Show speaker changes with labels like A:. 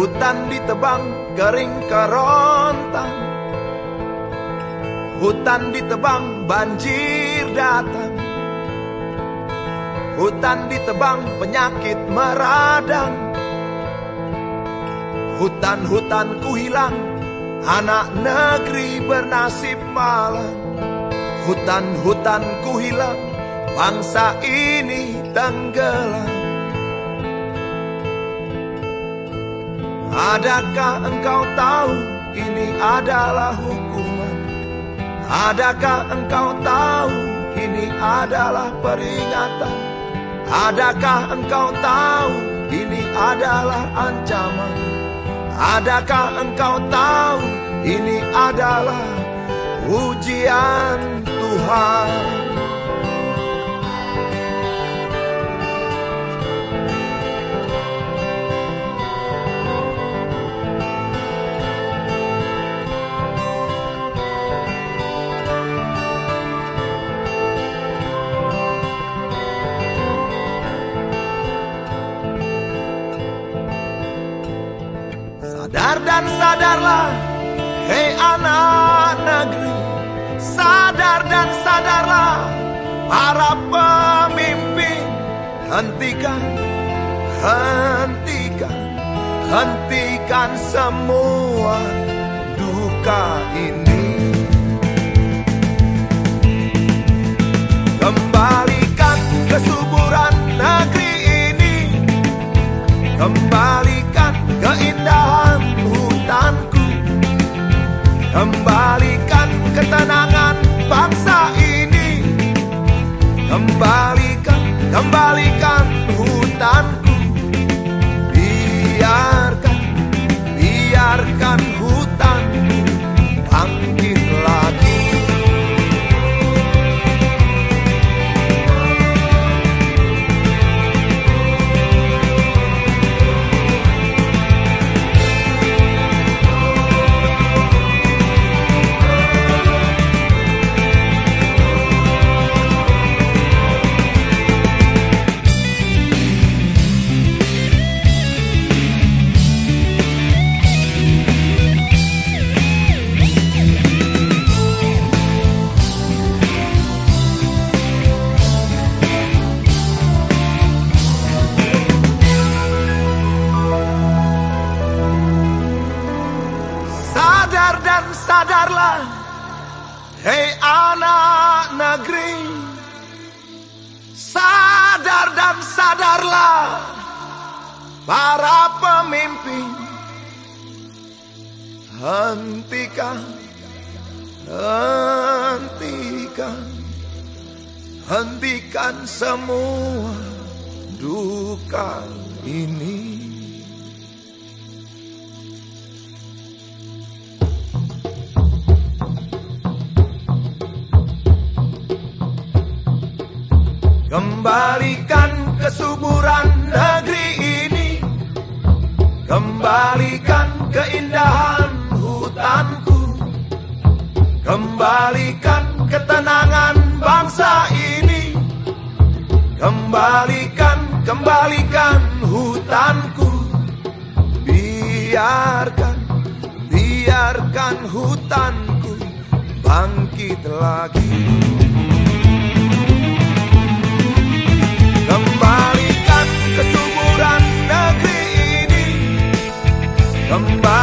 A: Hutan ditebang kering kerontang Hutan ditebang banjir datang. Hutan ditebang penyakit meradang. Hutan-hutan ku hilang Anak negeri bernasib malang. Hutan-hutan ku hilang Bangsa ini tenggelam Adakah engkau tahu ini adalah hukuman? Adakah engkau tahu ini adalah peringatan? Adakah engkau tahu ini adalah ancaman? Adakah engkau tahu ini adalah ujian Tuhan? Sadar dan sadarlah, hei anak negeri. Sadar dan sadarlah, para pemimpin. Hentikan, hentikan, hentikan semua duka ini. Kembalikan negeri Kembalikan, kembalikan hutanku. Biarkan, biarkan sadarlah. Hei anak negeri Sadar dan sadarlah. Para pemimpin Hentikan Hentikan. Hentikan semua duka ini Kembalikan kesuburan negeri ini. Kembalikan keindahan hutanku. Kembalikan ketenangan bangsa ini. Kembalikan, kembalikan hutanku. Biarkan, biarkan hutanku bangkit lagi Kembalikan kesuburan negeri ini. Kembali